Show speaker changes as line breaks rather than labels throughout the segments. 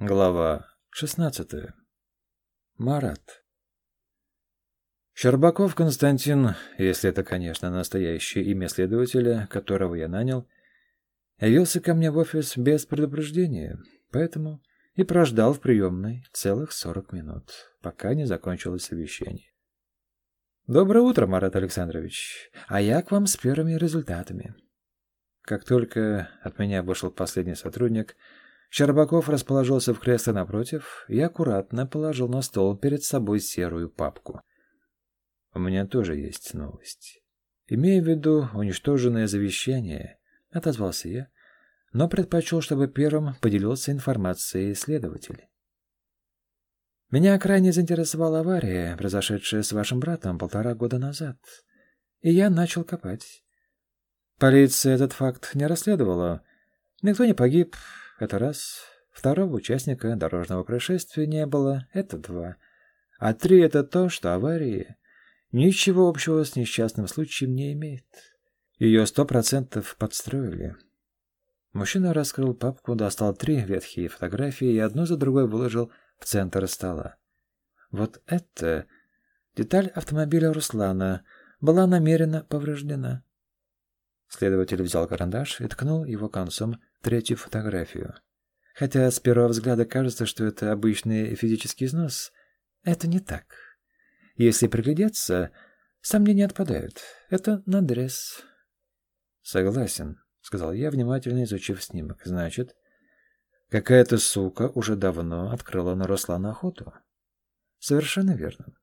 Глава 16. Марат. Щербаков Константин, если это, конечно, настоящее имя следователя, которого я нанял, явился ко мне в офис без предупреждения, поэтому и прождал в приемной целых сорок минут, пока не закончилось совещание. «Доброе утро, Марат Александрович, а я к вам с первыми результатами». Как только от меня вышел последний сотрудник – Щербаков расположился в кресле напротив и аккуратно положил на стол перед собой серую папку. «У меня тоже есть новость. Имея в виду уничтоженное завещание», — отозвался я, но предпочел, чтобы первым поделился информацией следователь. «Меня крайне заинтересовала авария, произошедшая с вашим братом полтора года назад, и я начал копать. Полиция этот факт не расследовала. Никто не погиб, это раз. Второго участника дорожного происшествия не было. Это два. А три — это то, что аварии ничего общего с несчастным случаем не имеет. Ее сто процентов подстроили. Мужчина раскрыл папку, достал три ветхие фотографии и одну за другой выложил в центр стола. Вот это деталь автомобиля Руслана была намеренно повреждена. Следователь взял карандаш и ткнул его концом третью фотографию. Хотя с первого взгляда кажется, что это обычный физический износ, это не так. Если приглядеться, сомнения отпадают. Это надрез. Согласен, сказал я, внимательно изучив снимок. Значит, какая-то сука уже давно открыла на Руслана охоту. Совершенно верно.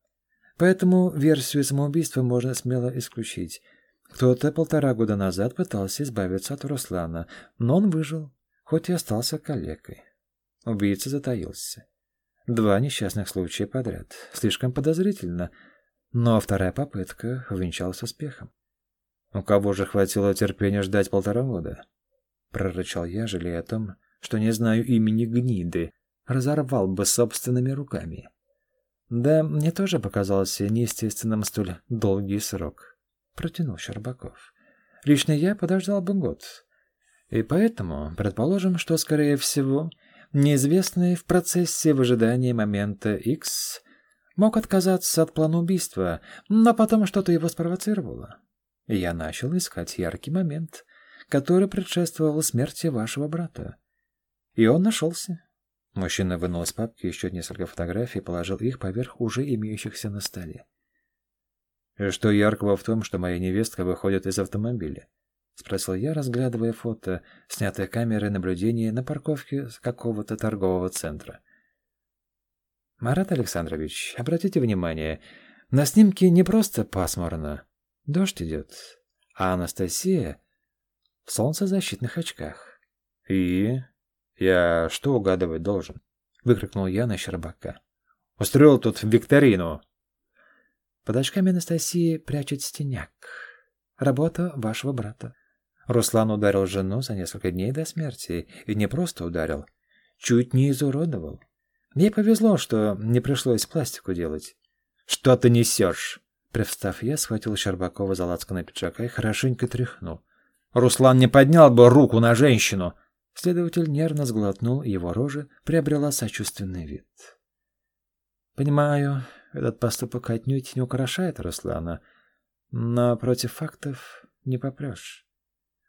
Поэтому версию самоубийства можно смело исключить. Кто-то полтора года назад пытался избавиться от Руслана, но он выжил, хоть и остался калекой. Убийца затаился. Два несчастных случая подряд. Слишком подозрительно, но вторая попытка увенчалась успехом. «У кого же хватило терпения ждать полтора года?» Прорычал я, жалея о том, что не знаю имени гниды, разорвал бы собственными руками. Да, мне тоже показался неестественным столь долгий срок протянул Щербаков. Лично я подождал бы год. И поэтому предположим, что, скорее всего, неизвестный в процессе в ожидании момента X мог отказаться от плана убийства, но потом что-то его спровоцировало. Я начал искать яркий момент, который предшествовал смерти вашего брата. И он нашелся. Мужчина вынул из папки еще несколько фотографий и положил их поверх уже имеющихся на столе. «Что яркого в том, что моя невестка выходит из автомобиля?» — спросил я, разглядывая фото, снятое камерой наблюдения на парковке какого-то торгового центра. «Марат Александрович, обратите внимание, на снимке не просто пасмурно. Дождь идет, а Анастасия в солнцезащитных очках». «И? Я что угадывать должен?» — выкрикнул я на Щербака. «Устроил тут викторину!» Под очками Анастасии прячет стеняк. Работа вашего брата. Руслан ударил жену за несколько дней до смерти. И не просто ударил. Чуть не изуродовал. Мне повезло, что не пришлось пластику делать. «Что ты несешь?» Привстав, я схватил Щербакова за лацканой пиджака и хорошенько тряхнул. «Руслан не поднял бы руку на женщину!» Следователь нервно сглотнул, его рожа приобрела сочувственный вид. «Понимаю, этот поступок отнюдь не украшает Руслана, но против фактов не попрешь.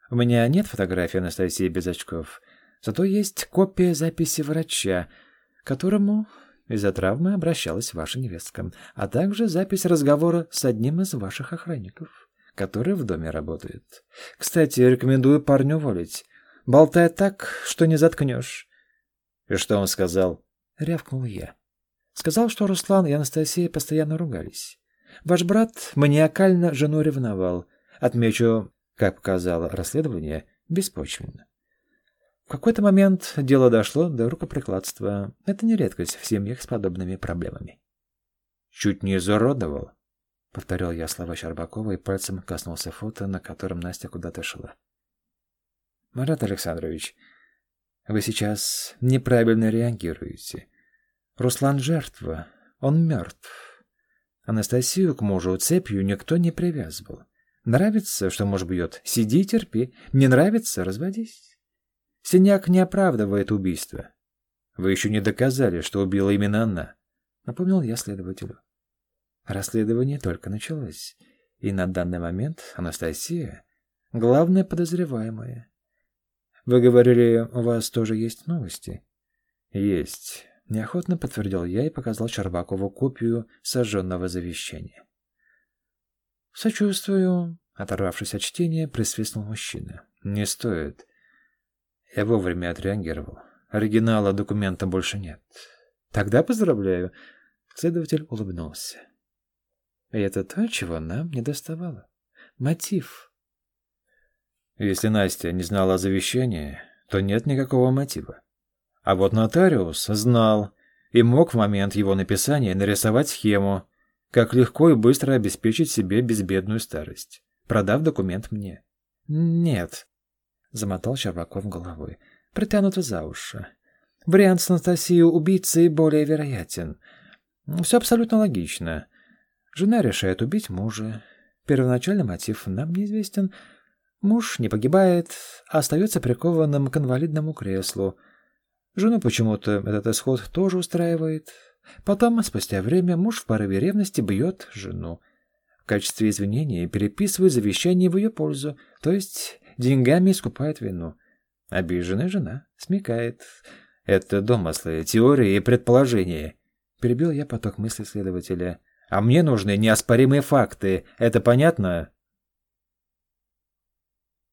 У меня нет фотографии Анастасии без очков, зато есть копия записи врача, которому из-за травмы обращалась ваша невестка, а также запись разговора с одним из ваших охранников, который в доме работает. Кстати, рекомендую парню уволить. Болтает так, что не заткнешь. — И что он сказал? — рявкнул я. Сказал, что Руслан и Анастасия постоянно ругались. Ваш брат маниакально жену ревновал. Отмечу, как показало расследование, беспочвенно. В какой-то момент дело дошло до рукоприкладства. Это не редкость в семьях с подобными проблемами. «Чуть не изуродовал», — повторил я слова Щербакова и пальцем коснулся фото, на котором Настя куда-то шла. «Марат Александрович, вы сейчас неправильно реагируете. Руслан жертва, он мертв. Анастасию к мужу цепью никто не привязывал. Нравится, что муж бьет? Сиди и терпи. Не нравится? Разводись. Синяк не оправдывает убийство. Вы еще не доказали, что убила именно она. Напомнил я следователю. Расследование только началось, и на данный момент Анастасия — главная подозреваемая. Вы говорили, у вас тоже есть новости? Есть. Неохотно подтвердил я и показал Щербакову копию сожженного завещания. «Сочувствую», — оторвавшись от чтения, присвистнул мужчина. «Не стоит. Я вовремя отреагировал. Оригинала документа больше нет. Тогда поздравляю». Следователь улыбнулся. И это то, чего нам не доставало. Мотив. Если Настя не знала о завещании, то нет никакого мотива. А вот нотариус знал и мог в момент его написания нарисовать схему, как легко и быстро обеспечить себе безбедную старость, продав документ мне. «Нет», — замотал Щербаков головой, притянуто за уши. «Вариант с Анастасией убийцей более вероятен. Все абсолютно логично. Жена решает убить мужа. Первоначальный мотив нам неизвестен. Муж не погибает, а остается прикованным к инвалидному креслу. Жену почему-то этот исход тоже устраивает. Потом, спустя время, муж в порыве ревности бьет жену. В качестве извинения переписывает завещание в ее пользу, то есть деньгами искупает вину. Обиженная жена смекает. Это домыслы, теории и предположения. Перебил я поток мыслей следователя. А мне нужны неоспоримые факты. Это понятно?